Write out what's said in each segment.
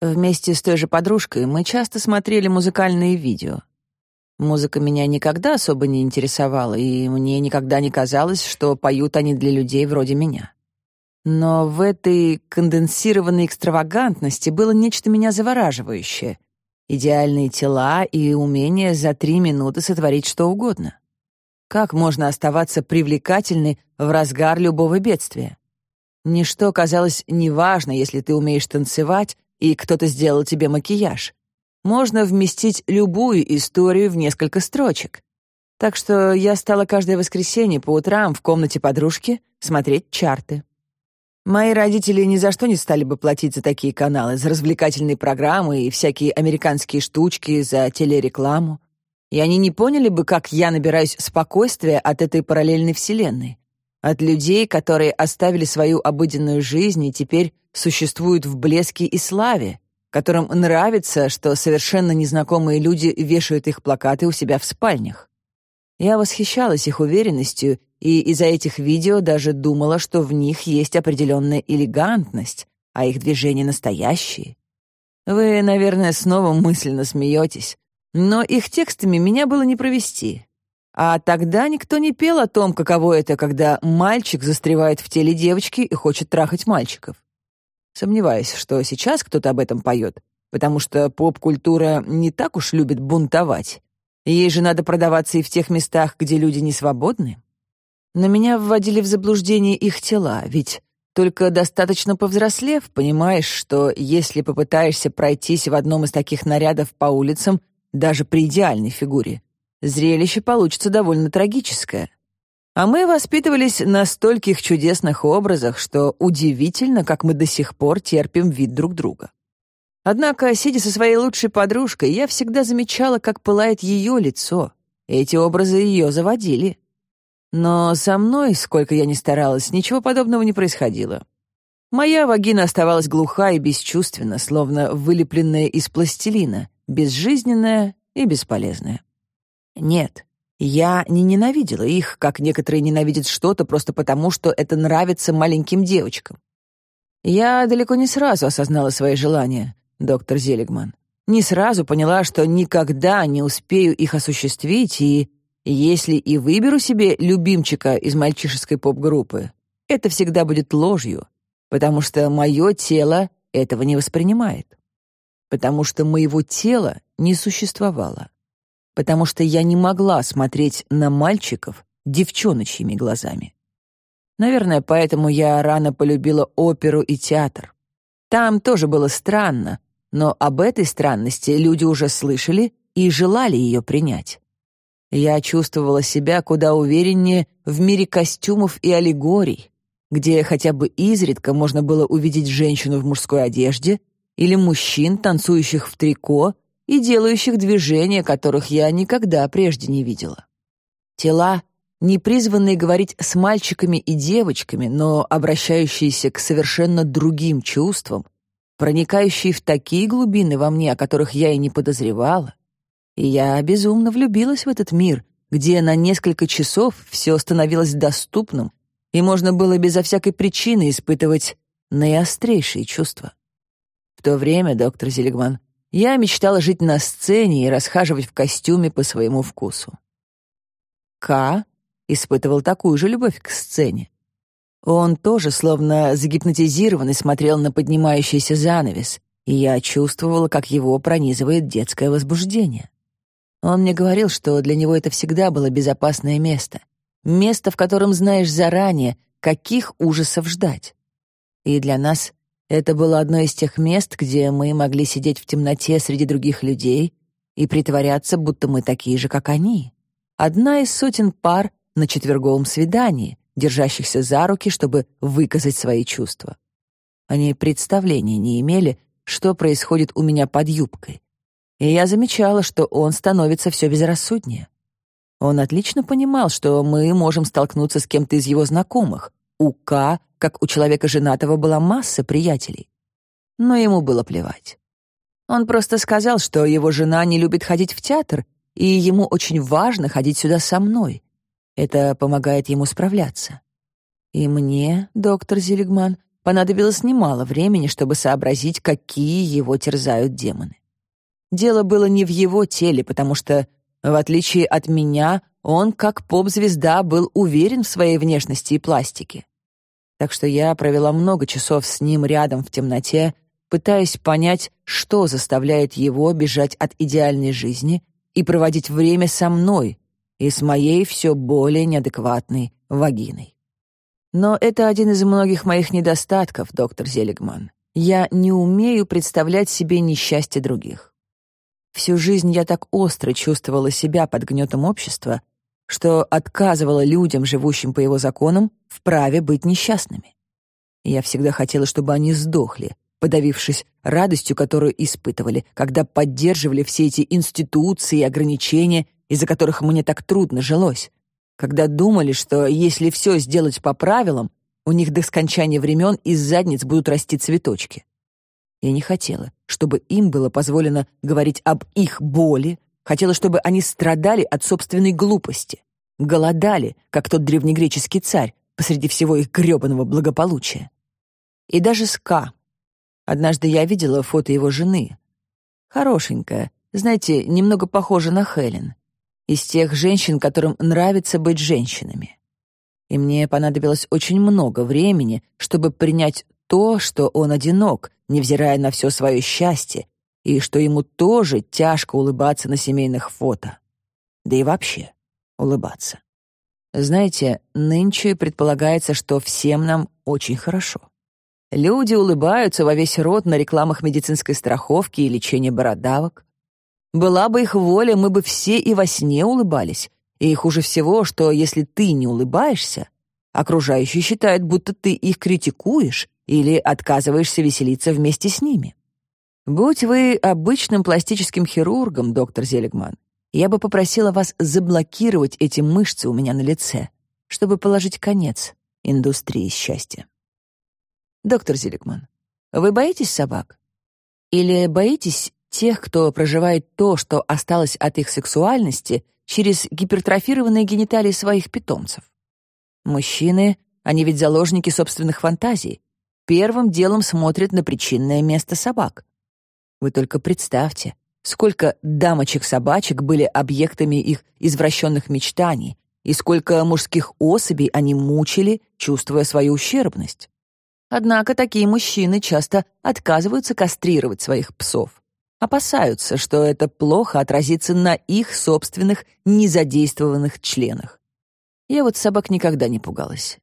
Вместе с той же подружкой мы часто смотрели музыкальные видео. Музыка меня никогда особо не интересовала, и мне никогда не казалось, что поют они для людей вроде меня. Но в этой конденсированной экстравагантности было нечто меня завораживающее. Идеальные тела и умение за три минуты сотворить что угодно. Как можно оставаться привлекательной в разгар любого бедствия? Ничто казалось неважно, если ты умеешь танцевать, и кто-то сделал тебе макияж. Можно вместить любую историю в несколько строчек. Так что я стала каждое воскресенье по утрам в комнате подружки смотреть чарты. Мои родители ни за что не стали бы платить за такие каналы, за развлекательные программы и всякие американские штучки, за телерекламу. И они не поняли бы, как я набираюсь спокойствия от этой параллельной вселенной. От людей, которые оставили свою обыденную жизнь и теперь существуют в блеске и славе, которым нравится, что совершенно незнакомые люди вешают их плакаты у себя в спальнях. Я восхищалась их уверенностью и из-за этих видео даже думала, что в них есть определенная элегантность, а их движения настоящие. Вы, наверное, снова мысленно смеетесь, но их текстами меня было не провести. А тогда никто не пел о том, каково это, когда мальчик застревает в теле девочки и хочет трахать мальчиков. Сомневаюсь, что сейчас кто-то об этом поет, потому что поп-культура не так уж любит бунтовать. Ей же надо продаваться и в тех местах, где люди не свободны. Но меня вводили в заблуждение их тела, ведь только достаточно повзрослев, понимаешь, что если попытаешься пройтись в одном из таких нарядов по улицам, даже при идеальной фигуре, зрелище получится довольно трагическое. А мы воспитывались на стольких чудесных образах, что удивительно, как мы до сих пор терпим вид друг друга. Однако, сидя со своей лучшей подружкой, я всегда замечала, как пылает ее лицо. Эти образы ее заводили. Но со мной, сколько я ни старалась, ничего подобного не происходило. Моя вагина оставалась глуха и бесчувственна, словно вылепленная из пластилина, безжизненная и бесполезная. Нет, я не ненавидела их, как некоторые ненавидят что-то просто потому, что это нравится маленьким девочкам. Я далеко не сразу осознала свои желания, доктор Зелигман. Не сразу поняла, что никогда не успею их осуществить и если и выберу себе любимчика из мальчишеской поп-группы, это всегда будет ложью, потому что мое тело этого не воспринимает. Потому что моего тела не существовало. Потому что я не могла смотреть на мальчиков девчоночьими глазами. Наверное, поэтому я рано полюбила оперу и театр. Там тоже было странно, но об этой странности люди уже слышали и желали ее принять. Я чувствовала себя куда увереннее в мире костюмов и аллегорий, где хотя бы изредка можно было увидеть женщину в мужской одежде или мужчин, танцующих в трико и делающих движения, которых я никогда прежде не видела. Тела, не призванные говорить с мальчиками и девочками, но обращающиеся к совершенно другим чувствам, проникающие в такие глубины во мне, о которых я и не подозревала, и я безумно влюбилась в этот мир, где на несколько часов все становилось доступным, и можно было безо всякой причины испытывать наиострейшие чувства. В то время, доктор Зелегман, я мечтала жить на сцене и расхаживать в костюме по своему вкусу. К испытывал такую же любовь к сцене. Он тоже, словно загипнотизированный, смотрел на поднимающийся занавес, и я чувствовала, как его пронизывает детское возбуждение. Он мне говорил, что для него это всегда было безопасное место. Место, в котором знаешь заранее, каких ужасов ждать. И для нас это было одно из тех мест, где мы могли сидеть в темноте среди других людей и притворяться, будто мы такие же, как они. Одна из сотен пар на четверговом свидании, держащихся за руки, чтобы выказать свои чувства. Они представления не имели, что происходит у меня под юбкой, и я замечала, что он становится все безрассуднее. Он отлично понимал, что мы можем столкнуться с кем-то из его знакомых. У К, как у человека женатого, была масса приятелей. Но ему было плевать. Он просто сказал, что его жена не любит ходить в театр, и ему очень важно ходить сюда со мной. Это помогает ему справляться. И мне, доктор Зелигман, понадобилось немало времени, чтобы сообразить, какие его терзают демоны. Дело было не в его теле, потому что, в отличие от меня, он, как поп-звезда, был уверен в своей внешности и пластике. Так что я провела много часов с ним рядом в темноте, пытаясь понять, что заставляет его бежать от идеальной жизни и проводить время со мной и с моей все более неадекватной вагиной. Но это один из многих моих недостатков, доктор Зелигман. Я не умею представлять себе несчастье других. Всю жизнь я так остро чувствовала себя под гнетом общества, что отказывала людям, живущим по его законам, в праве быть несчастными. Я всегда хотела, чтобы они сдохли, подавившись радостью, которую испытывали, когда поддерживали все эти институции и ограничения, из-за которых мне так трудно жилось, когда думали, что если все сделать по правилам, у них до скончания времен из задниц будут расти цветочки. Я не хотела, чтобы им было позволено говорить об их боли, хотела, чтобы они страдали от собственной глупости, голодали, как тот древнегреческий царь, посреди всего их грёбаного благополучия. И даже Ска, Однажды я видела фото его жены. Хорошенькая, знаете, немного похожа на Хелен. Из тех женщин, которым нравится быть женщинами. И мне понадобилось очень много времени, чтобы принять то, что он одинок, невзирая на все свое счастье, и что ему тоже тяжко улыбаться на семейных фото. Да и вообще улыбаться. Знаете, нынче предполагается, что всем нам очень хорошо. Люди улыбаются во весь рот на рекламах медицинской страховки и лечения бородавок. Была бы их воля, мы бы все и во сне улыбались. И хуже всего, что если ты не улыбаешься, окружающие считают, будто ты их критикуешь или отказываешься веселиться вместе с ними. Будь вы обычным пластическим хирургом, доктор Зелегман, я бы попросила вас заблокировать эти мышцы у меня на лице, чтобы положить конец индустрии счастья. Доктор Зеликман, вы боитесь собак? Или боитесь тех, кто проживает то, что осталось от их сексуальности, через гипертрофированные гениталии своих питомцев? Мужчины, они ведь заложники собственных фантазий, первым делом смотрят на причинное место собак. Вы только представьте, сколько дамочек-собачек были объектами их извращенных мечтаний, и сколько мужских особей они мучили, чувствуя свою ущербность. Однако такие мужчины часто отказываются кастрировать своих псов. Опасаются, что это плохо отразится на их собственных незадействованных членах. Я вот собак никогда не пугалась.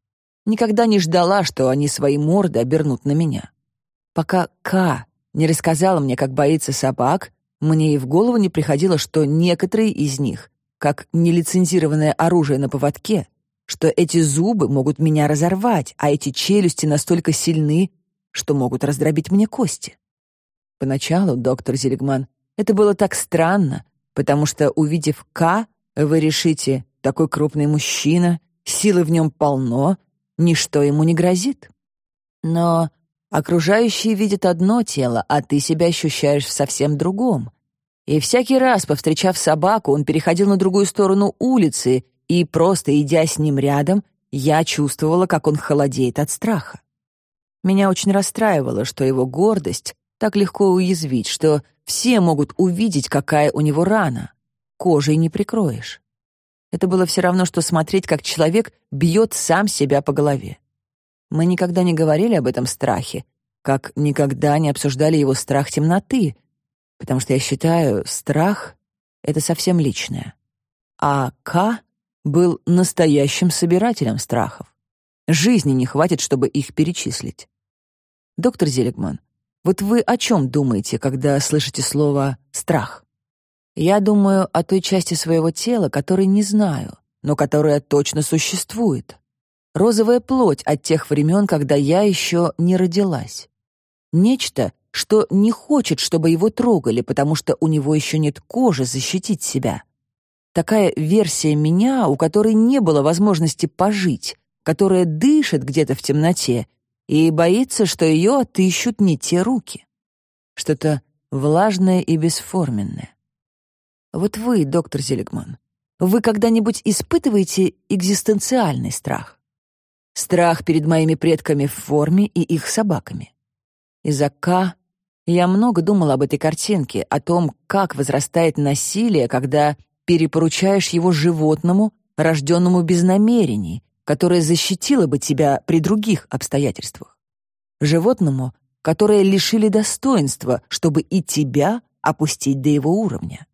Никогда не ждала, что они свои морды обернут на меня. Пока К не рассказала мне, как боится собак, мне и в голову не приходило, что некоторые из них, как нелицензированное оружие на поводке, что эти зубы могут меня разорвать, а эти челюсти настолько сильны, что могут раздробить мне кости. Поначалу, доктор Зелегман, это было так странно, потому что, увидев К, вы решите, такой крупный мужчина, силы в нем полно, ничто ему не грозит. Но окружающие видят одно тело, а ты себя ощущаешь в совсем другом. И всякий раз, повстречав собаку, он переходил на другую сторону улицы и просто идя с ним рядом, я чувствовала, как он холодеет от страха. Меня очень расстраивало, что его гордость так легко уязвить, что все могут увидеть, какая у него рана. Кожей не прикроешь. Это было все равно, что смотреть, как человек бьет сам себя по голове. Мы никогда не говорили об этом страхе, как никогда не обсуждали его страх темноты, потому что я считаю, страх — это совсем личное. А К был настоящим собирателем страхов. Жизни не хватит, чтобы их перечислить. Доктор Зелегман, вот вы о чем думаете, когда слышите слово «страх»? Я думаю о той части своего тела, которой не знаю, но которая точно существует. Розовая плоть от тех времен, когда я еще не родилась. Нечто, что не хочет, чтобы его трогали, потому что у него еще нет кожи защитить себя. Такая версия меня, у которой не было возможности пожить, которая дышит где-то в темноте и боится, что ее отыщут не те руки. Что-то влажное и бесформенное. Вот вы, доктор Зелегман, вы когда-нибудь испытываете экзистенциальный страх? Страх перед моими предками в форме и их собаками. Из-за К я много думал об этой картинке, о том, как возрастает насилие, когда перепоручаешь его животному, рожденному без намерений, которое защитило бы тебя при других обстоятельствах. Животному, которое лишили достоинства, чтобы и тебя опустить до его уровня.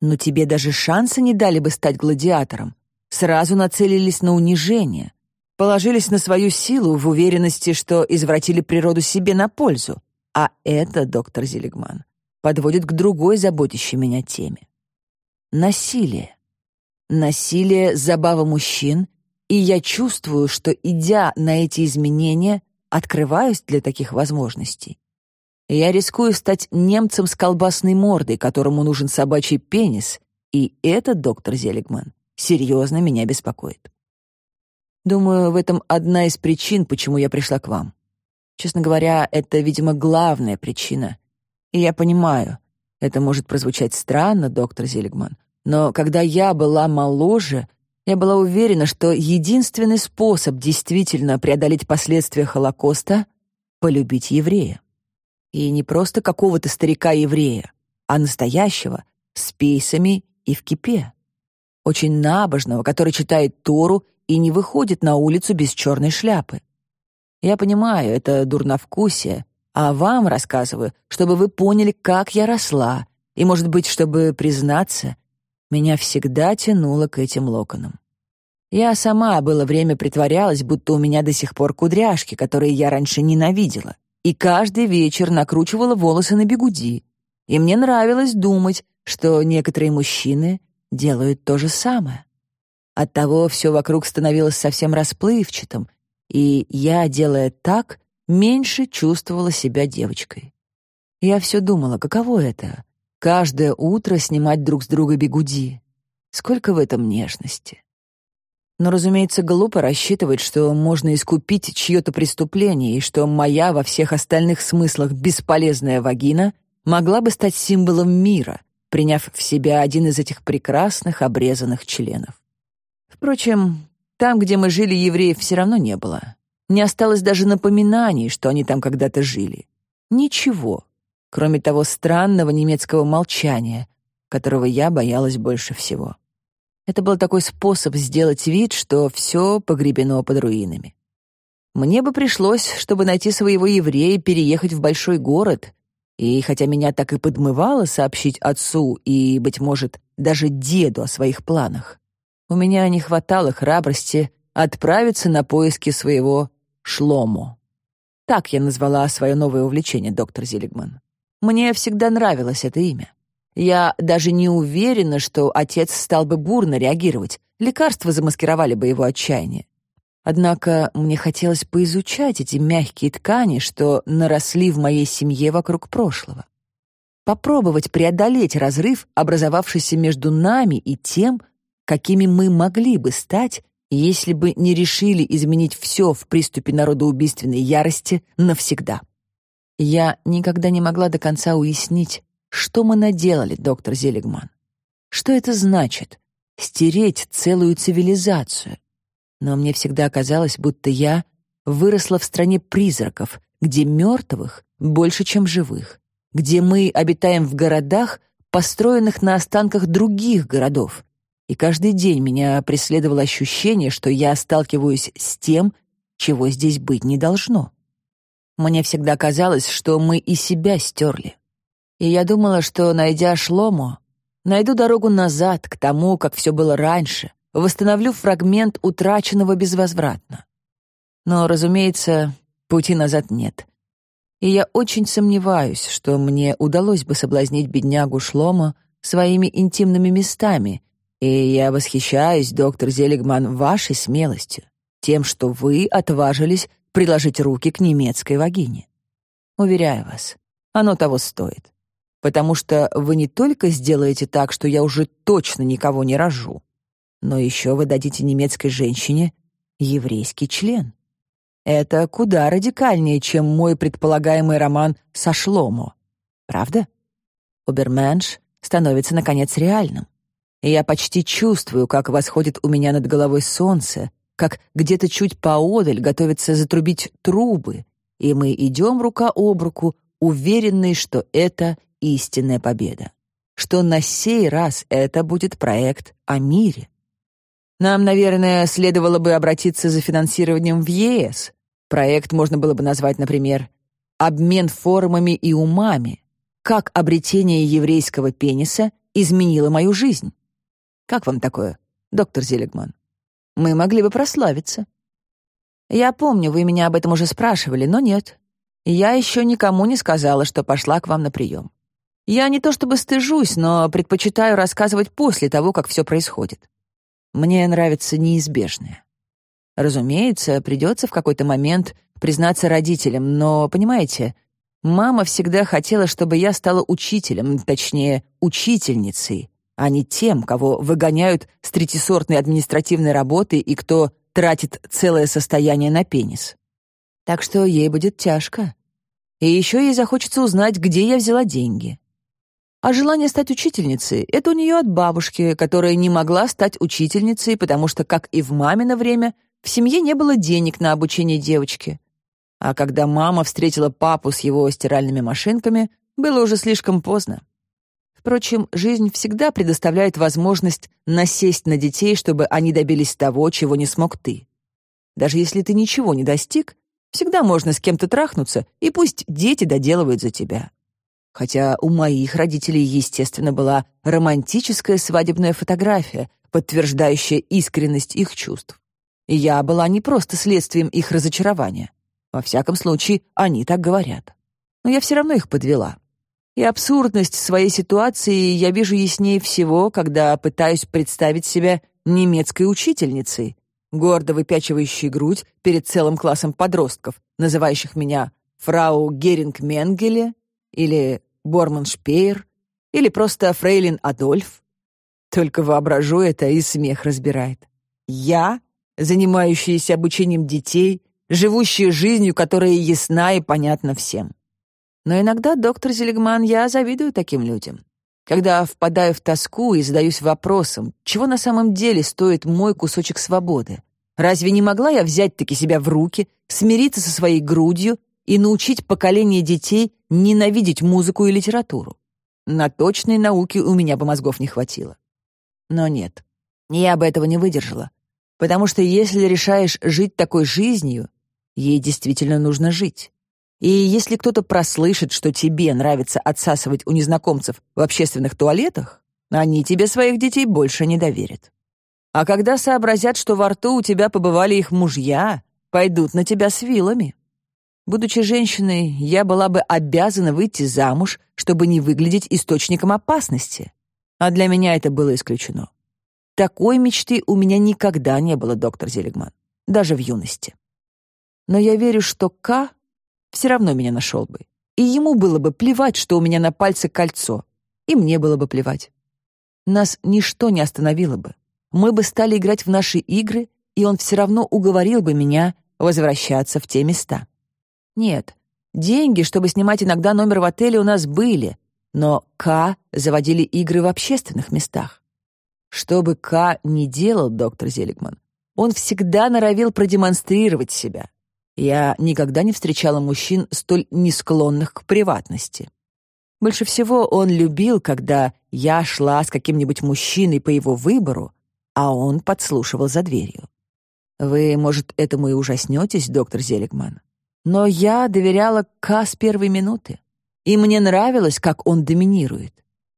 Но тебе даже шанса не дали бы стать гладиатором. Сразу нацелились на унижение, положились на свою силу в уверенности, что извратили природу себе на пользу. А это, доктор Зелегман, подводит к другой заботящей меня теме. Насилие. Насилие — забава мужчин, и я чувствую, что, идя на эти изменения, открываюсь для таких возможностей. Я рискую стать немцем с колбасной мордой, которому нужен собачий пенис, и это, доктор Зелегман, серьезно меня беспокоит. Думаю, в этом одна из причин, почему я пришла к вам. Честно говоря, это, видимо, главная причина. И я понимаю, это может прозвучать странно, доктор Зелегман, но когда я была моложе, я была уверена, что единственный способ действительно преодолеть последствия Холокоста — полюбить еврея. И не просто какого-то старика-еврея, а настоящего, с пейсами и в кипе. Очень набожного, который читает Тору и не выходит на улицу без черной шляпы. Я понимаю, это дурновкусие, а вам рассказываю, чтобы вы поняли, как я росла, и, может быть, чтобы признаться, меня всегда тянуло к этим локонам. Я сама было время притворялась, будто у меня до сих пор кудряшки, которые я раньше ненавидела, и каждый вечер накручивала волосы на бегуди. И мне нравилось думать, что некоторые мужчины делают то же самое. Оттого все вокруг становилось совсем расплывчатым, и я, делая так, меньше чувствовала себя девочкой. Я все думала, каково это — каждое утро снимать друг с друга бегуди. Сколько в этом нежности. Но, разумеется, глупо рассчитывать, что можно искупить чье-то преступление и что моя во всех остальных смыслах бесполезная вагина могла бы стать символом мира, приняв в себя один из этих прекрасных обрезанных членов. Впрочем, там, где мы жили, евреев все равно не было. Не осталось даже напоминаний, что они там когда-то жили. Ничего, кроме того странного немецкого молчания, которого я боялась больше всего. Это был такой способ сделать вид, что все погребено под руинами. Мне бы пришлось, чтобы найти своего еврея, переехать в большой город, и хотя меня так и подмывало сообщить отцу и, быть может, даже деду о своих планах, у меня не хватало храбрости отправиться на поиски своего Шлому. Так я назвала свое новое увлечение, доктор Зелигман. Мне всегда нравилось это имя. Я даже не уверена, что отец стал бы бурно реагировать. Лекарства замаскировали бы его отчаяние. Однако мне хотелось поизучать эти мягкие ткани, что наросли в моей семье вокруг прошлого. Попробовать преодолеть разрыв, образовавшийся между нами и тем, какими мы могли бы стать, если бы не решили изменить все в приступе народоубийственной ярости навсегда. Я никогда не могла до конца уяснить, что мы наделали, доктор Зелигман. Что это значит — стереть целую цивилизацию? Но мне всегда казалось, будто я выросла в стране призраков, где мертвых больше, чем живых, где мы обитаем в городах, построенных на останках других городов, и каждый день меня преследовало ощущение, что я сталкиваюсь с тем, чего здесь быть не должно. Мне всегда казалось, что мы и себя стерли. И я думала, что, найдя Шлому, найду дорогу назад, к тому, как все было раньше, восстановлю фрагмент утраченного безвозвратно. Но, разумеется, пути назад нет. И я очень сомневаюсь, что мне удалось бы соблазнить беднягу Шлома своими интимными местами — и я восхищаюсь, доктор Зелигман, вашей смелостью, тем, что вы отважились приложить руки к немецкой вагине. Уверяю вас, оно того стоит. Потому что вы не только сделаете так, что я уже точно никого не рожу, но еще вы дадите немецкой женщине еврейский член. Это куда радикальнее, чем мой предполагаемый роман со Шломо. Правда? Оберменш становится, наконец, реальным и я почти чувствую, как восходит у меня над головой солнце, как где-то чуть поодаль готовятся затрубить трубы, и мы идем рука об руку, уверенные, что это истинная победа, что на сей раз это будет проект о мире. Нам, наверное, следовало бы обратиться за финансированием в ЕС. Проект можно было бы назвать, например, «Обмен формами и умами. Как обретение еврейского пениса изменило мою жизнь». Как вам такое, доктор Зелегман? Мы могли бы прославиться. Я помню, вы меня об этом уже спрашивали, но нет. Я еще никому не сказала, что пошла к вам на прием. Я не то чтобы стыжусь, но предпочитаю рассказывать после того, как все происходит. Мне нравится неизбежное. Разумеется, придется в какой-то момент признаться родителям, но, понимаете, мама всегда хотела, чтобы я стала учителем, точнее, учительницей, а не тем, кого выгоняют с третисортной административной работы и кто тратит целое состояние на пенис. Так что ей будет тяжко. И еще ей захочется узнать, где я взяла деньги. А желание стать учительницей — это у нее от бабушки, которая не могла стать учительницей, потому что, как и в мамино время, в семье не было денег на обучение девочки. А когда мама встретила папу с его стиральными машинками, было уже слишком поздно. Впрочем, жизнь всегда предоставляет возможность насесть на детей, чтобы они добились того, чего не смог ты. Даже если ты ничего не достиг, всегда можно с кем-то трахнуться, и пусть дети доделывают за тебя хотя у моих родителей, естественно, была романтическая свадебная фотография, подтверждающая искренность их чувств. И я была не просто следствием их разочарования. Во всяком случае, они так говорят. Но я все равно их подвела. И абсурдность своей ситуации я вижу яснее всего, когда пытаюсь представить себя немецкой учительницей, гордо выпячивающей грудь перед целым классом подростков, называющих меня фрау Геринг-Менгеле или Борман Шпеер, или просто Фрейлин Адольф. Только воображу это, и смех разбирает. Я, занимающаяся обучением детей, живущая жизнью, которая ясна и понятна всем. Но иногда, доктор Зелегман, я завидую таким людям. Когда впадаю в тоску и задаюсь вопросом, чего на самом деле стоит мой кусочек свободы? Разве не могла я взять-таки себя в руки, смириться со своей грудью и научить поколение детей ненавидеть музыку и литературу. На точные науки у меня бы мозгов не хватило. Но нет, я бы этого не выдержала. Потому что если решаешь жить такой жизнью, ей действительно нужно жить. И если кто-то прослышит, что тебе нравится отсасывать у незнакомцев в общественных туалетах, они тебе своих детей больше не доверят. А когда сообразят, что во рту у тебя побывали их мужья, пойдут на тебя с вилами. Будучи женщиной, я была бы обязана выйти замуж, чтобы не выглядеть источником опасности. А для меня это было исключено. Такой мечты у меня никогда не было, доктор Зелегман, даже в юности. Но я верю, что К все равно меня нашел бы. И ему было бы плевать, что у меня на пальце кольцо. И мне было бы плевать. Нас ничто не остановило бы. Мы бы стали играть в наши игры, и он все равно уговорил бы меня возвращаться в те места. Нет, деньги, чтобы снимать иногда номер в отеле, у нас были, но К заводили игры в общественных местах. Что бы К ни делал, доктор Зелигман, он всегда норовил продемонстрировать себя. Я никогда не встречала мужчин, столь не к приватности. Больше всего он любил, когда я шла с каким-нибудь мужчиной по его выбору, а он подслушивал за дверью. Вы, может, этому и ужаснетесь, доктор Зелигман, но я доверяла Ка с первой минуты. И мне нравилось, как он доминирует.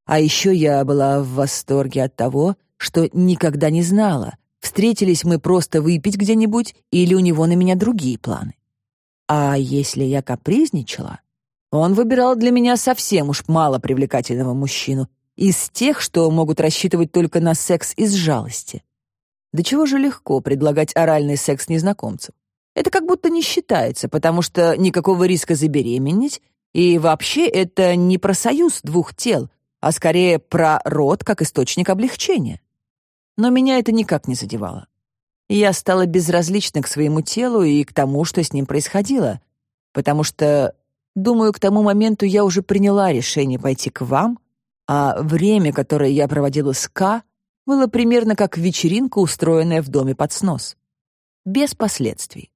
А еще я была в восторге от того, что никогда не знала, встретились мы просто выпить где-нибудь или у него на меня другие планы. А если я капризничала, он выбирал для меня совсем уж мало привлекательного мужчину, из тех, что могут рассчитывать только на секс из жалости. Да чего же легко предлагать оральный секс незнакомцам? Это как будто не считается, потому что никакого риска забеременеть, и вообще это не про союз двух тел, а скорее про род как источник облегчения. Но меня это никак не задевало. Я стала безразлична к своему телу и к тому, что с ним происходило, потому что, думаю, к тому моменту я уже приняла решение пойти к вам, а время, которое я проводила с К, было примерно как вечеринка, устроенная в доме под снос. без последствий.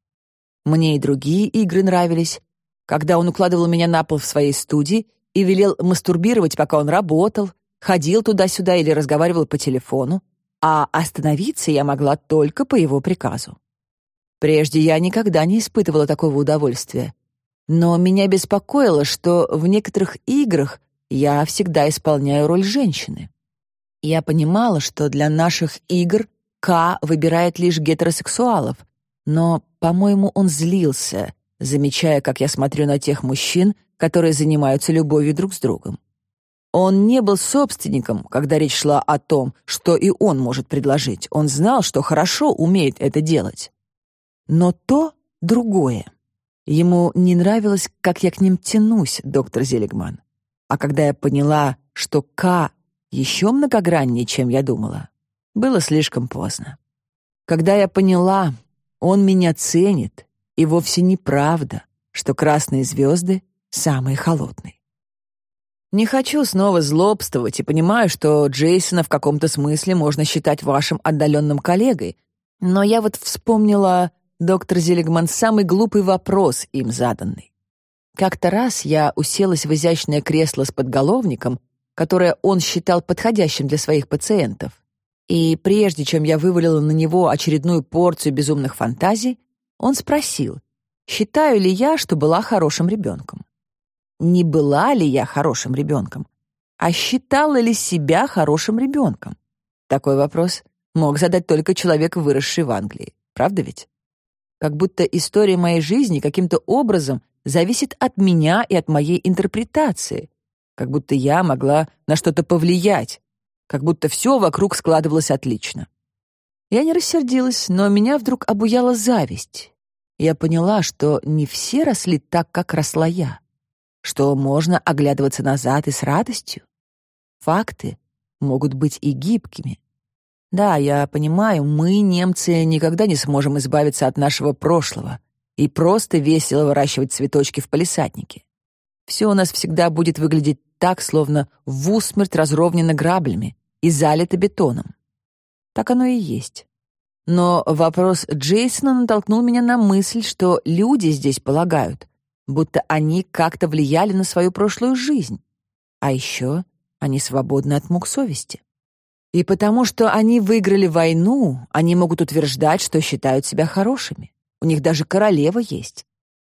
Мне и другие игры нравились, когда он укладывал меня на пол в своей студии и велел мастурбировать, пока он работал, ходил туда-сюда или разговаривал по телефону, а остановиться я могла только по его приказу. Прежде я никогда не испытывала такого удовольствия. Но меня беспокоило, что в некоторых играх я всегда исполняю роль женщины. Я понимала, что для наших игр К выбирает лишь гетеросексуалов, но, по-моему, он злился, замечая, как я смотрю на тех мужчин, которые занимаются любовью друг с другом. Он не был собственником, когда речь шла о том, что и он может предложить. Он знал, что хорошо умеет это делать. Но то другое. Ему не нравилось, как я к ним тянусь, доктор Зелегман. А когда я поняла, что К еще многограннее, чем я думала, было слишком поздно. Когда я поняла, он меня ценит, и вовсе неправда, что красные звезды самые холодные. Не хочу снова злобствовать и понимаю, что Джейсона в каком-то смысле можно считать вашим отдаленным коллегой, но я вот вспомнила, доктор Зелегман, самый глупый вопрос им заданный. Как-то раз я уселась в изящное кресло с подголовником, которое он считал подходящим для своих пациентов. И прежде чем я вывалила на него очередную порцию безумных фантазий, он спросил, считаю ли я, что была хорошим ребенком. Не была ли я хорошим ребенком, а считала ли себя хорошим ребенком? Такой вопрос мог задать только человек, выросший в Англии. Правда ведь? Как будто история моей жизни каким-то образом зависит от меня и от моей интерпретации, как будто я могла на что-то повлиять, как будто все вокруг складывалось отлично. Я не рассердилась, но меня вдруг обуяла зависть. Я поняла, что не все росли так, как росла я, что можно оглядываться назад и с радостью. Факты могут быть и гибкими. Да, я понимаю, мы, немцы, никогда не сможем избавиться от нашего прошлого и просто весело выращивать цветочки в палисаднике. Все у нас всегда будет выглядеть так, словно в усмерть разровнено граблями, и залито бетоном. Так оно и есть. Но вопрос Джейсона натолкнул меня на мысль, что люди здесь полагают, будто они как-то влияли на свою прошлую жизнь. А еще они свободны от мук совести. И потому что они выиграли войну, они могут утверждать, что считают себя хорошими. У них даже королева есть.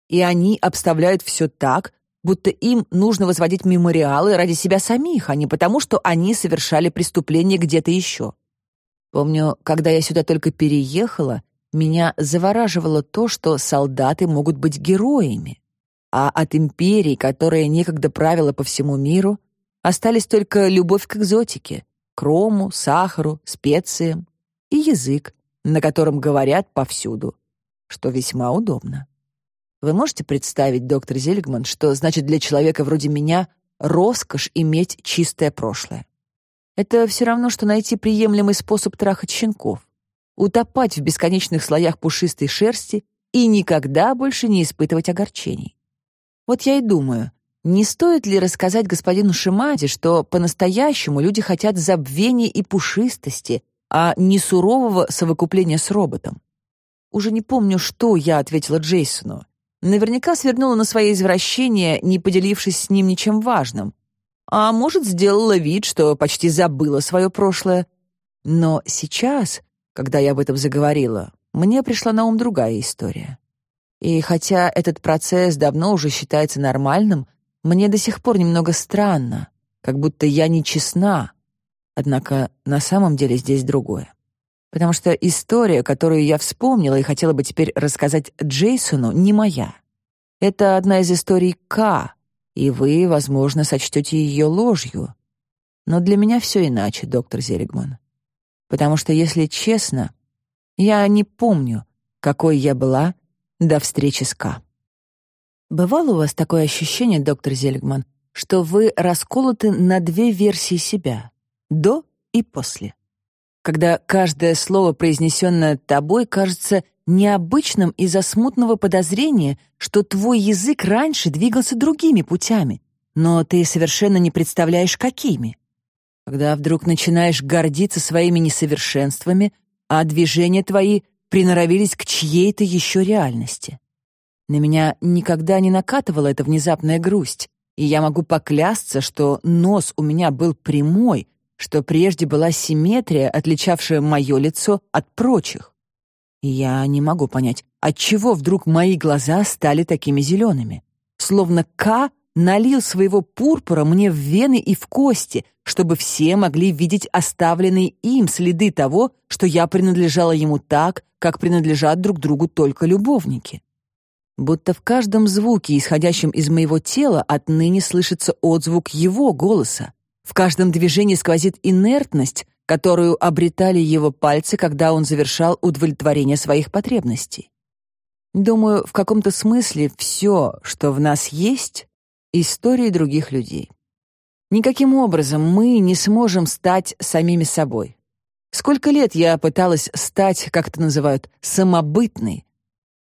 И они обставляют все так, будто им нужно возводить мемориалы ради себя самих, а не потому, что они совершали преступление где-то еще. Помню, когда я сюда только переехала, меня завораживало то, что солдаты могут быть героями, а от империи, которая некогда правила по всему миру, остались только любовь к экзотике, к рому, сахару, специям и язык, на котором говорят повсюду, что весьма удобно. Вы можете представить, доктор Зельгман, что значит для человека вроде меня роскошь иметь чистое прошлое? Это все равно, что найти приемлемый способ трахать щенков, утопать в бесконечных слоях пушистой шерсти и никогда больше не испытывать огорчений. Вот я и думаю, не стоит ли рассказать господину Шимаде, что по-настоящему люди хотят забвения и пушистости, а не сурового совокупления с роботом? Уже не помню, что я ответила Джейсону, Наверняка свернула на свои извращения, не поделившись с ним ничем важным. А может, сделала вид, что почти забыла свое прошлое. Но сейчас, когда я об этом заговорила, мне пришла на ум другая история. И хотя этот процесс давно уже считается нормальным, мне до сих пор немного странно, как будто я нечестна. Однако на самом деле здесь другое потому что история, которую я вспомнила и хотела бы теперь рассказать Джейсону, не моя. Это одна из историй К, и вы, возможно, сочтете ее ложью. Но для меня все иначе, доктор Зеригман. Потому что, если честно, я не помню, какой я была до встречи с К. Бывало у вас такое ощущение, доктор Зельгман, что вы расколоты на две версии себя — до и после? когда каждое слово, произнесенное тобой, кажется необычным из-за смутного подозрения, что твой язык раньше двигался другими путями, но ты совершенно не представляешь, какими. Когда вдруг начинаешь гордиться своими несовершенствами, а движения твои приноровились к чьей-то еще реальности. На меня никогда не накатывала эта внезапная грусть, и я могу поклясться, что нос у меня был прямой, что прежде была симметрия, отличавшая мое лицо от прочих. Я не могу понять, отчего вдруг мои глаза стали такими зелеными. Словно К налил своего пурпура мне в вены и в кости, чтобы все могли видеть оставленные им следы того, что я принадлежала ему так, как принадлежат друг другу только любовники. Будто в каждом звуке, исходящем из моего тела, отныне слышится отзвук его голоса. В каждом движении сквозит инертность, которую обретали его пальцы, когда он завершал удовлетворение своих потребностей. Думаю, в каком-то смысле все, что в нас есть, истории других людей. Никаким образом мы не сможем стать самими собой. Сколько лет я пыталась стать, как это называют, самобытной,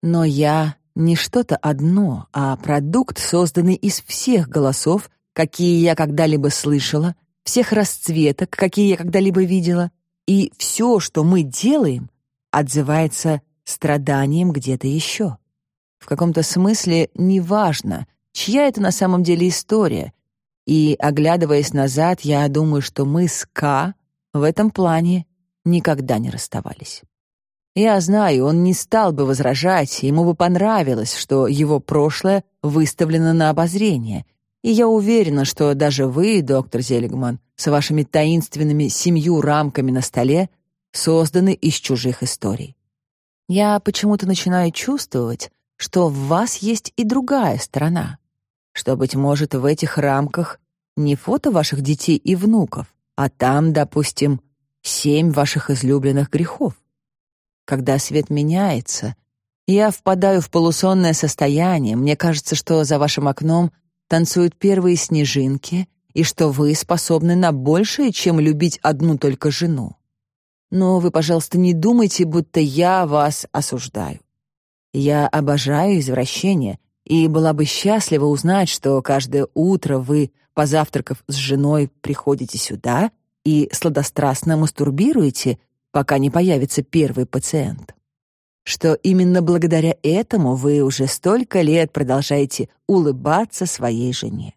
но я не что-то одно, а продукт, созданный из всех голосов, какие я когда-либо слышала, всех расцветок, какие я когда-либо видела, и все, что мы делаем, отзывается страданием где-то еще. В каком-то смысле неважно, чья это на самом деле история. И, оглядываясь назад, я думаю, что мы с К в этом плане никогда не расставались. Я знаю, он не стал бы возражать, ему бы понравилось, что его прошлое выставлено на обозрение. И я уверена, что даже вы, доктор Зелигман, с вашими таинственными семью рамками на столе созданы из чужих историй. Я почему-то начинаю чувствовать, что в вас есть и другая сторона что, быть может, в этих рамках не фото ваших детей и внуков, а там, допустим, семь ваших излюбленных грехов. Когда свет меняется, я впадаю в полусонное состояние, мне кажется, что за вашим окном танцуют первые снежинки и что вы способны на большее, чем любить одну только жену. Но вы, пожалуйста, не думайте, будто я вас осуждаю. Я обожаю извращения и была бы счастлива узнать, что каждое утро вы, позавтракав с женой, приходите сюда и сладострастно мастурбируете, пока не появится первый пациент. Что именно благодаря этому вы уже столько лет продолжаете улыбаться своей жене.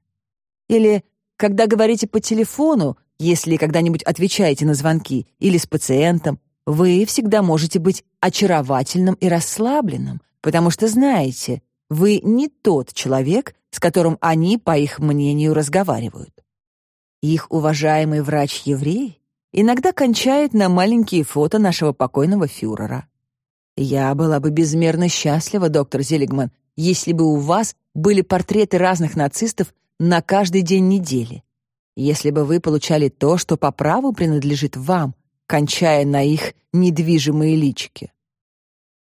Или когда говорите по телефону, если когда-нибудь отвечаете на звонки, или с пациентом, вы всегда можете быть очаровательным и расслабленным, потому что знаете, вы не тот человек, с которым они, по их мнению, разговаривают. Их уважаемый врач-еврей иногда кончает на маленькие фото нашего покойного фюрера. Я была бы безмерно счастлива, доктор Зелигман, если бы у вас были портреты разных нацистов на каждый день недели. Если бы вы получали то, что по праву принадлежит вам, кончая на их недвижимые личики.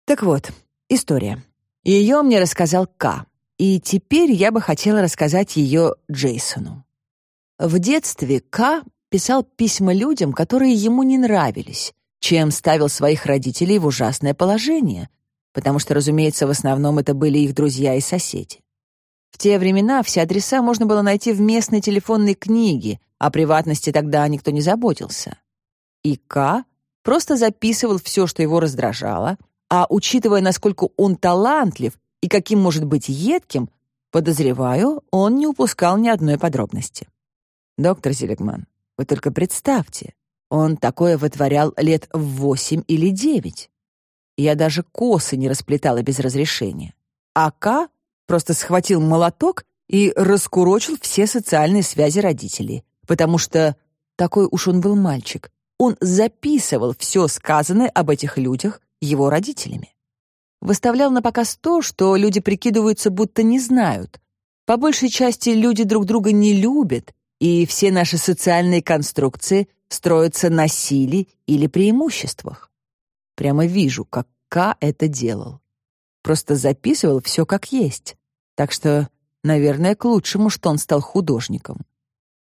Так вот, история. Ее мне рассказал К, и теперь я бы хотела рассказать ее Джейсону. В детстве К писал письма людям, которые ему не нравились, чем ставил своих родителей в ужасное положение, потому что, разумеется, в основном это были их друзья и соседи. В те времена все адреса можно было найти в местной телефонной книге, о приватности тогда никто не заботился. И К просто записывал все, что его раздражало, а учитывая, насколько он талантлив и каким может быть едким, подозреваю, он не упускал ни одной подробности. Доктор Зелегман, вы только представьте, он такое вытворял лет в восемь или девять. Я даже косы не расплетала без разрешения. А просто схватил молоток и раскурочил все социальные связи родителей, потому что такой уж он был мальчик. Он записывал все сказанное об этих людях его родителями. Выставлял на показ то, что люди прикидываются, будто не знают. По большей части люди друг друга не любят, и все наши социальные конструкции строятся на силе или преимуществах. Прямо вижу, как К это делал. Просто записывал все как есть. Так что, наверное, к лучшему, что он стал художником.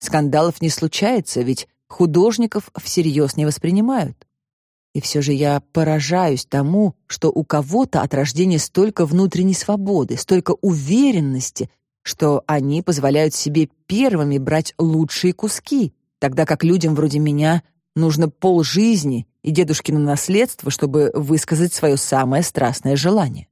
Скандалов не случается, ведь художников всерьез не воспринимают. И все же я поражаюсь тому, что у кого-то от рождения столько внутренней свободы, столько уверенности, что они позволяют себе первыми брать лучшие куски, тогда как людям вроде меня нужно полжизни и дедушкино наследство, чтобы высказать свое самое страстное желание.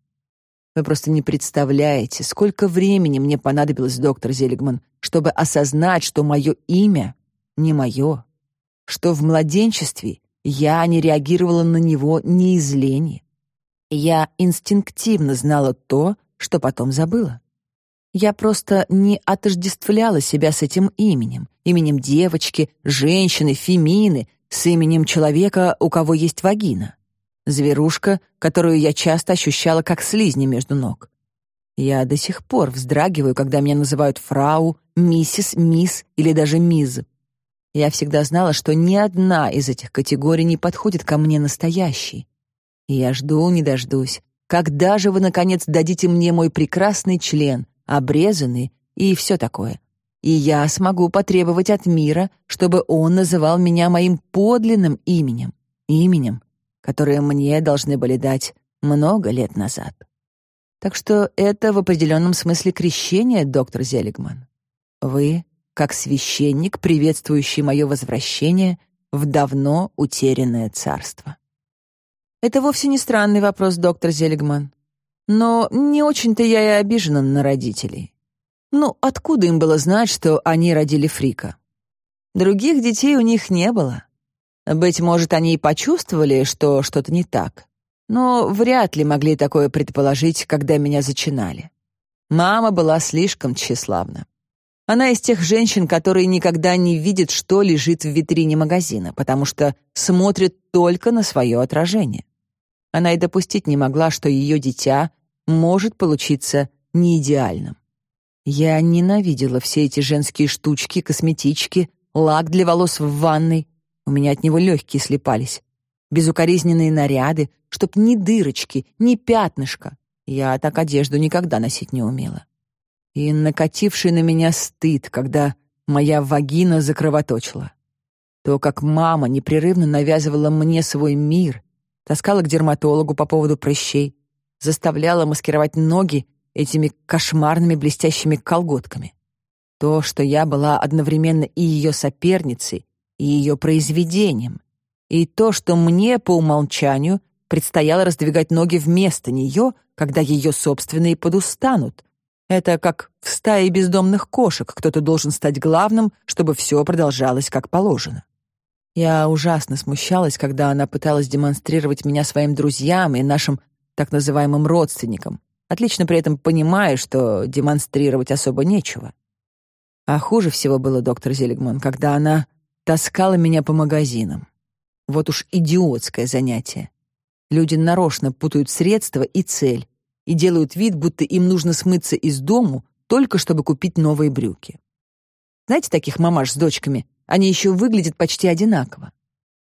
Вы просто не представляете, сколько времени мне понадобилось, доктор Зелигман, чтобы осознать, что мое имя не мое, что в младенчестве я не реагировала на него не из лени. Я инстинктивно знала то, что потом забыла. Я просто не отождествляла себя с этим именем, именем девочки, женщины, фемины, с именем человека, у кого есть вагина. Зверушка, которую я часто ощущала как слизни между ног. Я до сих пор вздрагиваю, когда меня называют фрау, миссис, мисс или даже миз. Я всегда знала, что ни одна из этих категорий не подходит ко мне настоящей. И я жду, не дождусь. Когда же вы, наконец, дадите мне мой прекрасный член, обрезанный и все такое? И я смогу потребовать от мира, чтобы он называл меня моим подлинным именем, именем, которое мне должны были дать много лет назад. Так что это в определенном смысле крещение, доктор Зелигман. Вы как священник, приветствующий мое возвращение в давно утерянное царство. Это вовсе не странный вопрос, доктор Зелигман. Но не очень-то я и обижена на родителей. Ну, откуда им было знать, что они родили Фрика? Других детей у них не было. Быть может, они и почувствовали, что что-то не так. Но вряд ли могли такое предположить, когда меня зачинали. Мама была слишком тщеславна. Она из тех женщин, которые никогда не видят, что лежит в витрине магазина, потому что смотрит только на свое отражение. Она и допустить не могла, что ее дитя может получиться неидеальным. Я ненавидела все эти женские штучки, косметички, лак для волос в ванной. У меня от него легкие слепались. Безукоризненные наряды, чтоб ни дырочки, ни пятнышка. Я так одежду никогда носить не умела и накативший на меня стыд, когда моя вагина закровоточила. То, как мама непрерывно навязывала мне свой мир, таскала к дерматологу по поводу прыщей, заставляла маскировать ноги этими кошмарными блестящими колготками. То, что я была одновременно и ее соперницей, и ее произведением, и то, что мне по умолчанию предстояло раздвигать ноги вместо нее, когда ее собственные подустанут — это как в стае бездомных кошек, кто-то должен стать главным, чтобы все продолжалось как положено. Я ужасно смущалась, когда она пыталась демонстрировать меня своим друзьям и нашим так называемым родственникам, отлично при этом понимая, что демонстрировать особо нечего. А хуже всего было, доктор Зелигман, когда она таскала меня по магазинам. Вот уж идиотское занятие. Люди нарочно путают средства и цель, и делают вид, будто им нужно смыться из дому только чтобы купить новые брюки. Знаете таких мамаш с дочками? Они еще выглядят почти одинаково.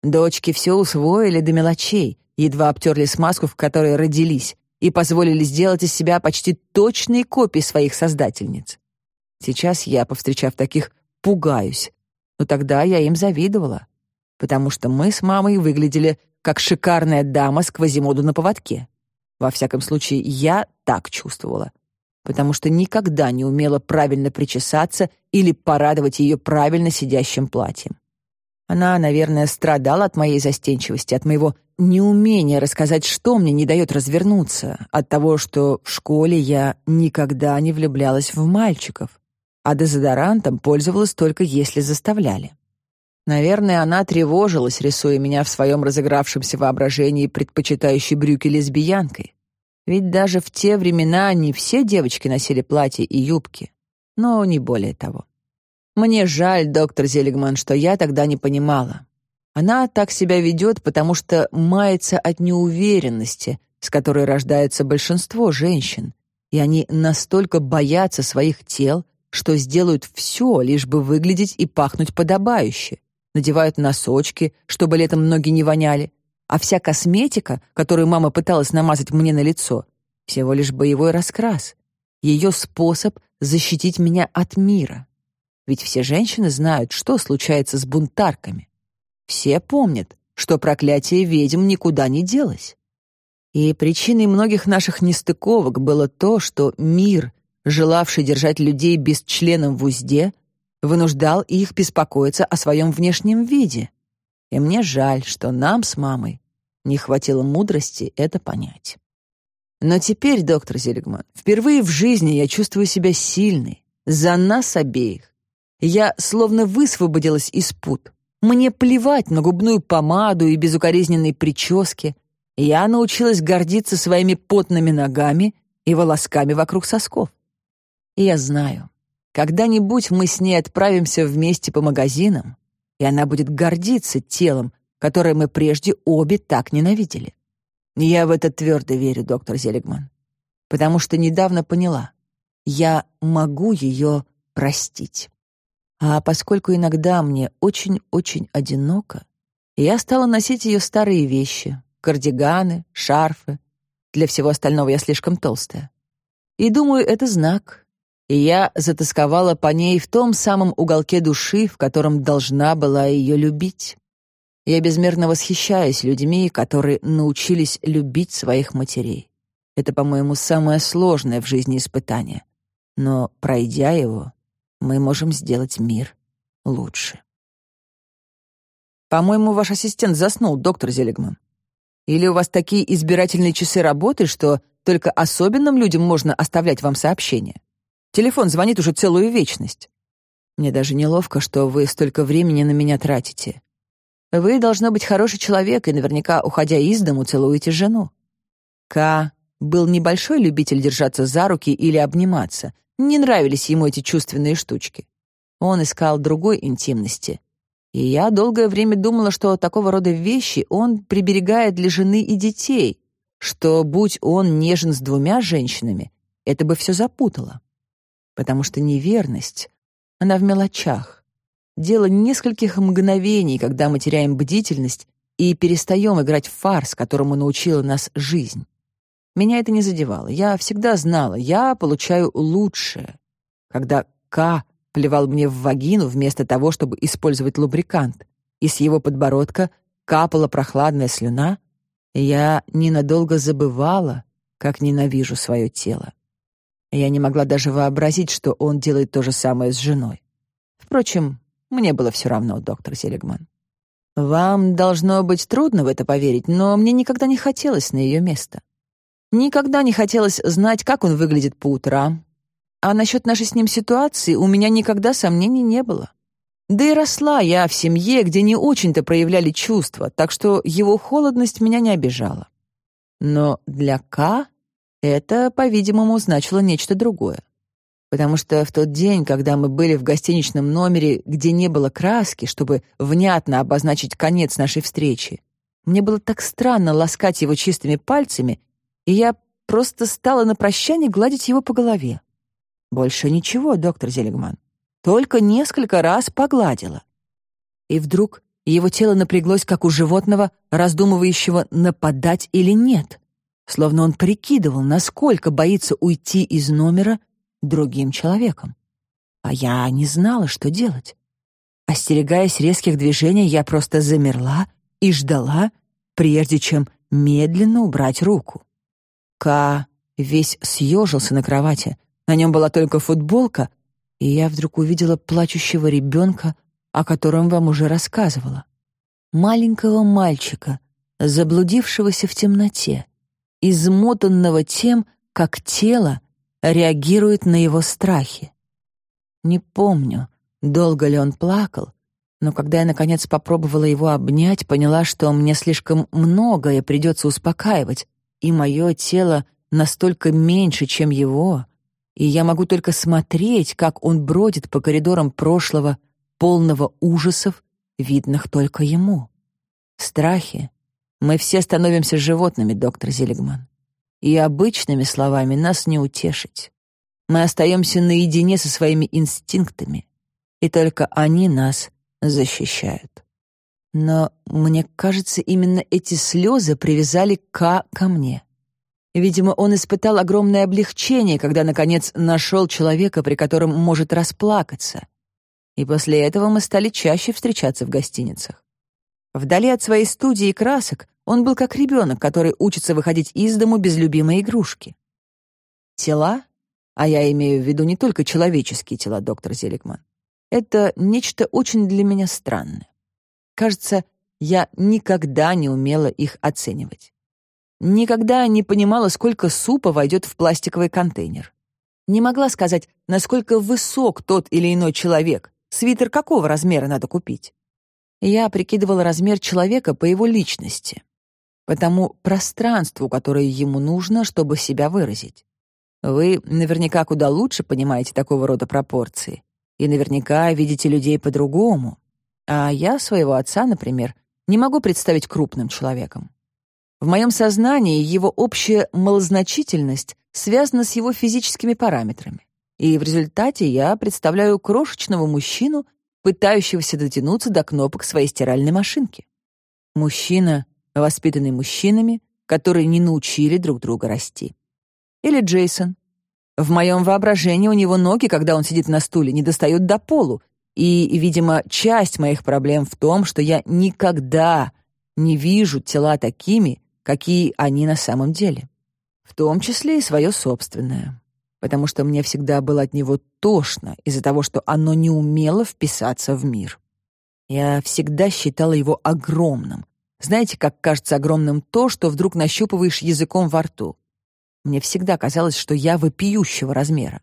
Дочки все усвоили до мелочей, едва обтерли смазку, в которой родились, и позволили сделать из себя почти точные копии своих создательниц. Сейчас я, повстречав таких, пугаюсь, но тогда я им завидовала, потому что мы с мамой выглядели как шикарная дама с квазимоду на поводке. Во всяком случае, я так чувствовала, потому что никогда не умела правильно причесаться или порадовать ее правильно сидящим платьем. Она, наверное, страдала от моей застенчивости, от моего неумения рассказать, что мне не дает развернуться, от того, что в школе я никогда не влюблялась в мальчиков, а дезодорантом пользовалась только если заставляли. Наверное, она тревожилась, рисуя меня в своем разыгравшемся воображении, предпочитающей брюки лесбиянкой. Ведь даже в те времена не все девочки носили платья и юбки, но не более того. Мне жаль, доктор Зелигман, что я тогда не понимала. Она так себя ведет, потому что мается от неуверенности, с которой рождается большинство женщин, и они настолько боятся своих тел, что сделают все, лишь бы выглядеть и пахнуть подобающе надевают носочки, чтобы летом ноги не воняли, а вся косметика, которую мама пыталась намазать мне на лицо, всего лишь боевой раскрас, ее способ защитить меня от мира. Ведь все женщины знают, что случается с бунтарками. Все помнят, что проклятие ведьм никуда не делось. И причиной многих наших нестыковок было то, что мир, желавший держать людей без членов в узде, вынуждал их беспокоиться о своем внешнем виде. И мне жаль, что нам с мамой не хватило мудрости это понять. Но теперь, доктор Зелегман, впервые в жизни я чувствую себя сильной. За нас обеих. Я словно высвободилась из пут. Мне плевать на губную помаду и безукоризненные прически. Я научилась гордиться своими потными ногами и волосками вокруг сосков. И я знаю, когда-нибудь мы с ней отправимся вместе по магазинам, и она будет гордиться телом, которое мы прежде обе так ненавидели. Я в это твердо верю, доктор Зелегман, потому что недавно поняла, я могу ее простить. А поскольку иногда мне очень-очень одиноко, я стала носить ее старые вещи, кардиганы, шарфы. Для всего остального я слишком толстая. И думаю, это знак. И я затасковала по ней в том самом уголке души, в котором должна была ее любить. Я безмерно восхищаюсь людьми, которые научились любить своих матерей. Это, по-моему, самое сложное в жизни испытание. Но, пройдя его, мы можем сделать мир лучше. По-моему, ваш ассистент заснул, доктор Зелегман. Или у вас такие избирательные часы работы, что только особенным людям можно оставлять вам сообщения? Телефон звонит уже целую вечность. Мне даже неловко, что вы столько времени на меня тратите. Вы, должно быть, хороший человек и наверняка, уходя из дому, целуете жену. К был небольшой любитель держаться за руки или обниматься, не нравились ему эти чувственные штучки. Он искал другой интимности. И я долгое время думала, что такого рода вещи он приберегает для жены и детей, что, будь он нежен с двумя женщинами, это бы все запутало. Потому что неверность, она в мелочах. Дело нескольких мгновений, когда мы теряем бдительность и перестаем играть в фарс, которому научила нас жизнь. Меня это не задевало. Я всегда знала, я получаю лучшее. Когда К плевал мне в вагину вместо того, чтобы использовать лубрикант, и с его подбородка капала прохладная слюна, я ненадолго забывала, как ненавижу свое тело. Я не могла даже вообразить, что он делает то же самое с женой. Впрочем, мне было все равно, доктор Селигман. Вам должно быть трудно в это поверить, но мне никогда не хотелось на ее место. Никогда не хотелось знать, как он выглядит по утрам. А насчет нашей с ним ситуации у меня никогда сомнений не было. Да и росла я в семье, где не очень-то проявляли чувства, так что его холодность меня не обижала. Но для К это, по-видимому, значило нечто другое. Потому что в тот день, когда мы были в гостиничном номере, где не было краски, чтобы внятно обозначить конец нашей встречи, мне было так странно ласкать его чистыми пальцами и я просто стала на прощание гладить его по голове. Больше ничего, доктор Зелегман. Только несколько раз погладила. И вдруг его тело напряглось, как у животного, раздумывающего, нападать или нет. Словно он прикидывал, насколько боится уйти из номера другим человеком. А я не знала, что делать. Остерегаясь резких движений, я просто замерла и ждала, прежде чем медленно убрать руку. Ка весь съежился на кровати. На нем была только футболка, и я вдруг увидела плачущего ребенка, о котором вам уже рассказывала. Маленького мальчика, заблудившегося в темноте, измотанного тем, как тело реагирует на его страхи. Не помню, долго ли он плакал, но когда я, наконец, попробовала его обнять, поняла, что мне слишком многое придется успокаивать, и мое тело настолько меньше, чем его, и я могу только смотреть, как он бродит по коридорам прошлого, полного ужасов, видных только ему. В страхе мы все становимся животными, доктор Зелегман. И обычными словами нас не утешить. Мы остаемся наедине со своими инстинктами, и только они нас защищают. Но мне кажется, именно эти слезы привязали К ко мне. Видимо, он испытал огромное облегчение, когда, наконец, нашел человека, при котором может расплакаться. И после этого мы стали чаще встречаться в гостиницах. Вдали от своей студии и красок он был как ребенок, который учится выходить из дому без любимой игрушки. Тела, а я имею в виду не только человеческие тела, доктор Зеликман, это нечто очень для меня странное. Кажется, я никогда не умела их оценивать. Никогда не понимала, сколько супа войдет в пластиковый контейнер. Не могла сказать, насколько высок тот или иной человек, свитер какого размера надо купить. Я прикидывала размер человека по его личности, по тому пространству, которое ему нужно, чтобы себя выразить. Вы наверняка куда лучше понимаете такого рода пропорции и наверняка видите людей по-другому. А я своего отца, например, не могу представить крупным человеком. В моем сознании его общая малозначительность связана с его физическими параметрами. И в результате я представляю крошечного мужчину, пытающегося дотянуться до кнопок своей стиральной машинки. Мужчина, воспитанный мужчинами, которые не научили друг друга расти. Или Джейсон, в моем воображении у него ноги, когда он сидит на стуле, не достают до полу. И, видимо, часть моих проблем в том, что я никогда не вижу тела такими, какие они на самом деле. В том числе и свое собственное. Потому что мне всегда было от него тошно из-за того, что оно не умело вписаться в мир. Я всегда считала его огромным. Знаете, как кажется огромным то, что вдруг нащупываешь языком во рту. Мне всегда казалось, что я вопиющего размера.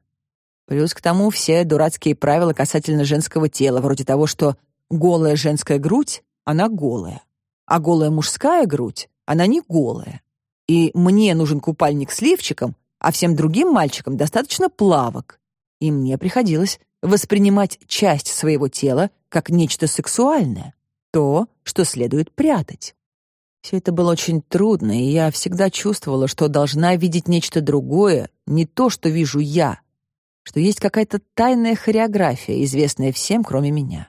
Плюс к тому все дурацкие правила касательно женского тела, вроде того, что голая женская грудь, она голая, а голая мужская грудь, она не голая. И мне нужен купальник с лифчиком, а всем другим мальчикам достаточно плавок. И мне приходилось воспринимать часть своего тела как нечто сексуальное, то, что следует прятать. Все это было очень трудно, и я всегда чувствовала, что должна видеть нечто другое, не то, что вижу я, что есть какая-то тайная хореография, известная всем, кроме меня.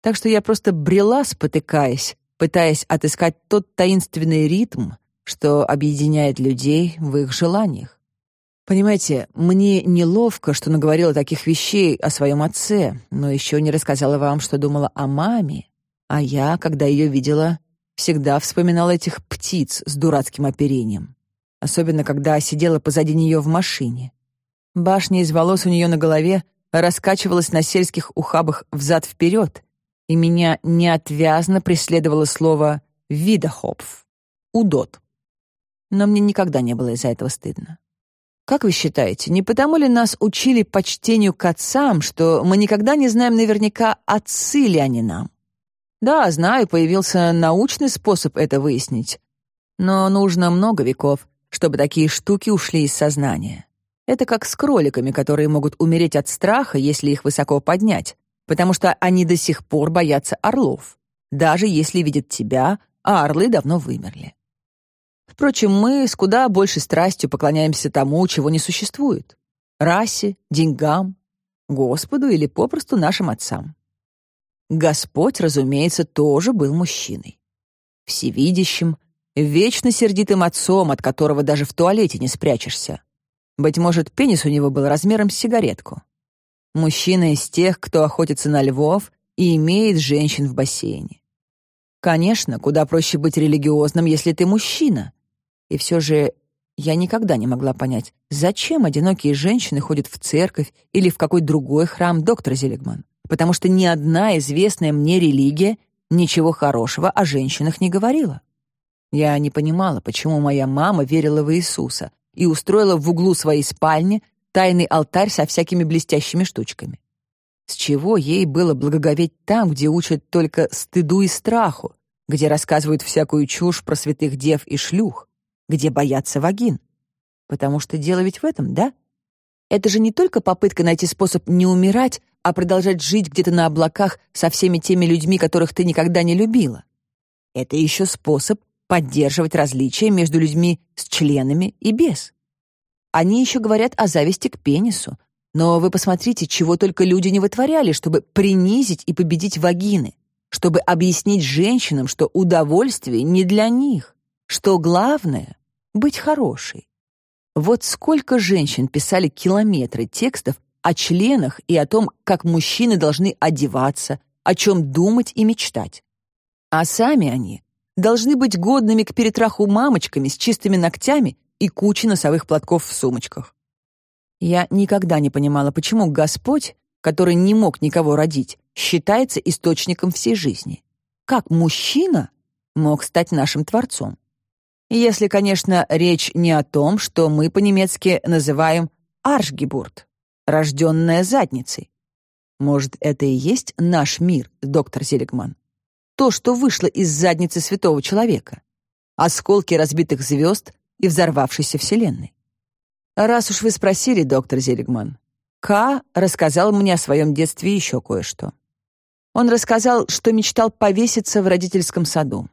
Так что я просто брела, спотыкаясь, пытаясь отыскать тот таинственный ритм, что объединяет людей в их желаниях. Понимаете, мне неловко, что наговорила таких вещей о своем отце, но еще не рассказала вам, что думала о маме. А я, когда ее видела, всегда вспоминала этих птиц с дурацким оперением. Особенно, когда сидела позади нее в машине. Башня из волос у нее на голове раскачивалась на сельских ухабах взад-вперед, и меня неотвязно преследовало слово «видохопф» — «удот». Но мне никогда не было из-за этого стыдно. Как вы считаете, не потому ли нас учили почтению к отцам, что мы никогда не знаем наверняка, отцы ли они нам? Да, знаю, появился научный способ это выяснить. Но нужно много веков, чтобы такие штуки ушли из сознания. Это как с кроликами, которые могут умереть от страха, если их высоко поднять, потому что они до сих пор боятся орлов, даже если видят тебя, а орлы давно вымерли. Впрочем, мы с куда большей страстью поклоняемся тому, чего не существует. Расе, деньгам, Господу или попросту нашим отцам. Господь, разумеется, тоже был мужчиной. Всевидящим, вечно сердитым отцом, от которого даже в туалете не спрячешься. Быть может, пенис у него был размером с сигаретку. Мужчина из тех, кто охотится на львов и имеет женщин в бассейне. Конечно, куда проще быть религиозным, если ты мужчина. И все же я никогда не могла понять, зачем одинокие женщины ходят в церковь или в какой другой храм доктор Зелегман потому что ни одна известная мне религия ничего хорошего о женщинах не говорила. Я не понимала, почему моя мама верила в Иисуса и устроила в углу своей спальни тайный алтарь со всякими блестящими штучками. С чего ей было благоговеть там, где учат только стыду и страху, где рассказывают всякую чушь про святых дев и шлюх, где боятся вагин? Потому что дело ведь в этом, да? Это же не только попытка найти способ не умирать, а продолжать жить где-то на облаках со всеми теми людьми, которых ты никогда не любила. Это еще способ поддерживать различия между людьми с членами и без. Они еще говорят о зависти к пенису, но вы посмотрите, чего только люди не вытворяли, чтобы принизить и победить вагины, чтобы объяснить женщинам, что удовольствие не для них, что главное — быть хорошей. Вот сколько женщин писали километры текстов о членах и о том, как мужчины должны одеваться, о чем думать и мечтать. А сами они должны быть годными к перетраху мамочками с чистыми ногтями и кучей носовых платков в сумочках. Я никогда не понимала, почему Господь, который не мог никого родить, считается источником всей жизни. как мужчина мог стать нашим творцом. Если, конечно, речь не о том, что мы по-немецки называем «аршгебурт» — рожденная задницей. Может, это и есть наш мир, доктор Зелегман? То, что вышло из задницы святого человека. Осколки разбитых звезд и взорвавшейся вселенной. Раз уж вы спросили, доктор Зелегман, К рассказал мне о своем детстве еще кое-что. Он рассказал, что мечтал повеситься в родительском саду.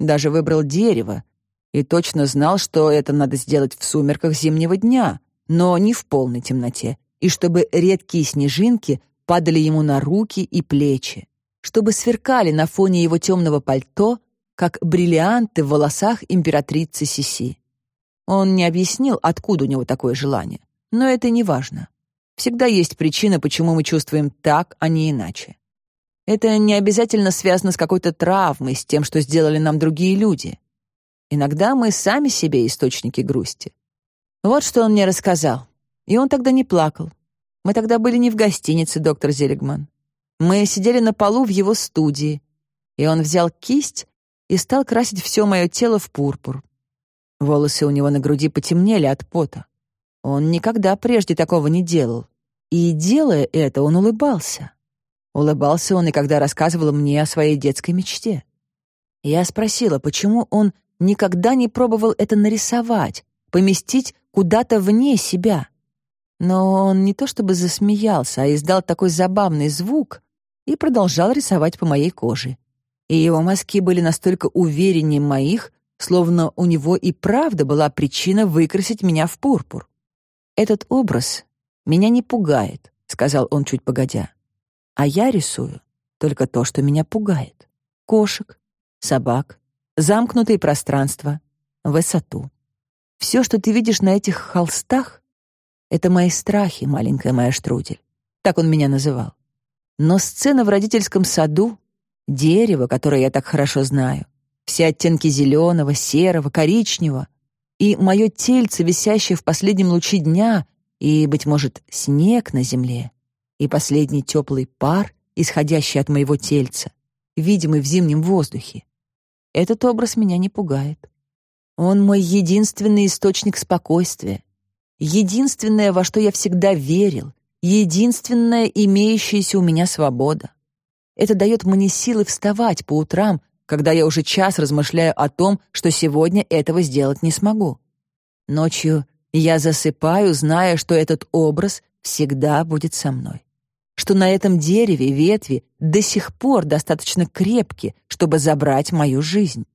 Даже выбрал дерево и точно знал, что это надо сделать в сумерках зимнего дня, но не в полной темноте, и чтобы редкие снежинки падали ему на руки и плечи, чтобы сверкали на фоне его темного пальто, как бриллианты в волосах императрицы Сиси. Он не объяснил, откуда у него такое желание, но это не важно. Всегда есть причина, почему мы чувствуем так, а не иначе. Это не обязательно связано с какой-то травмой, с тем, что сделали нам другие люди. Иногда мы сами себе источники грусти. Вот что он мне рассказал. И он тогда не плакал. Мы тогда были не в гостинице, доктор Зелегман. Мы сидели на полу в его студии, и он взял кисть и стал красить все мое тело в пурпур. Волосы у него на груди потемнели от пота. Он никогда прежде такого не делал. И, делая это, он улыбался. Улыбался он и когда рассказывал мне о своей детской мечте. Я спросила, почему он никогда не пробовал это нарисовать, поместить куда-то вне себя. Но он не то чтобы засмеялся, а издал такой забавный звук и продолжал рисовать по моей коже. И его мазки были настолько увереннее моих, словно у него и правда была причина выкрасить меня в пурпур. «Этот образ меня не пугает», — сказал он чуть погодя. «А я рисую только то, что меня пугает. Кошек, собак, замкнутые пространства, высоту. Все, что ты видишь на этих холстах, это мои страхи, маленькая моя Штрудель. Так он меня называл. Но сцена в родительском саду, дерево, которое я так хорошо знаю, все оттенки зеленого, серого, коричневого, и мое тельце, висящее в последнем луче дня, и, быть может, снег на земле, и последний теплый пар, исходящий от моего тельца, видимый в зимнем воздухе. Этот образ меня не пугает. Он мой единственный источник спокойствия, единственное, во что я всегда верил, единственная имеющаяся у меня свобода. Это дает мне силы вставать по утрам, когда я уже час размышляю о том, что сегодня этого сделать не смогу. Ночью я засыпаю, зная, что этот образ всегда будет со мной. Что на этом дереве ветви до сих пор достаточно крепки, чтобы забрать мою жизнь.